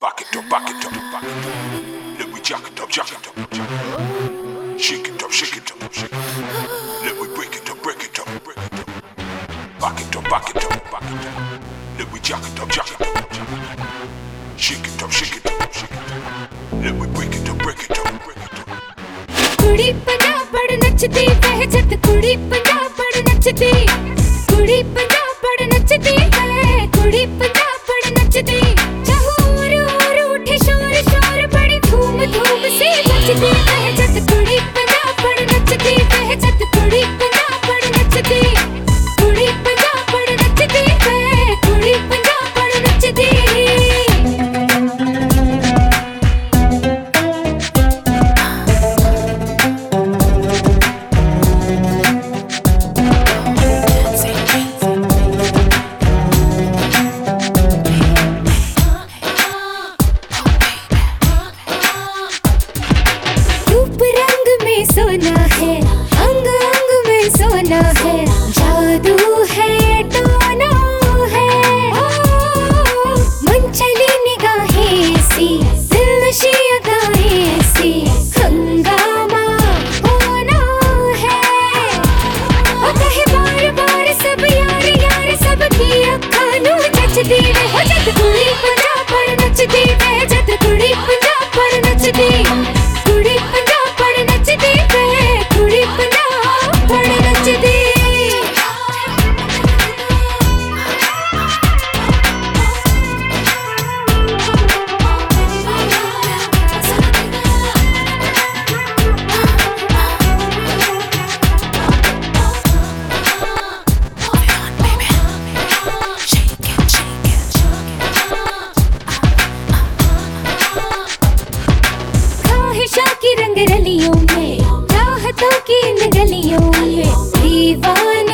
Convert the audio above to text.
Back it up, back it up, back it up. Let me jack it up, jack it up, jack it up. Shake it up, shake it up, shake it up. Let me break it up, break it up, break it up. Back it up, back it up, back it up. Let me jack it up, jack it up, jack it up. Shake it up, shake it up, shake it up. Let me break it up, break it up, break it up. कुड़ी पड़ा बड़ नचती वह जत कुड़ी feels like ख्वाहिशों की रंग रलियों में चाहतों की इन गलियों में दीवाने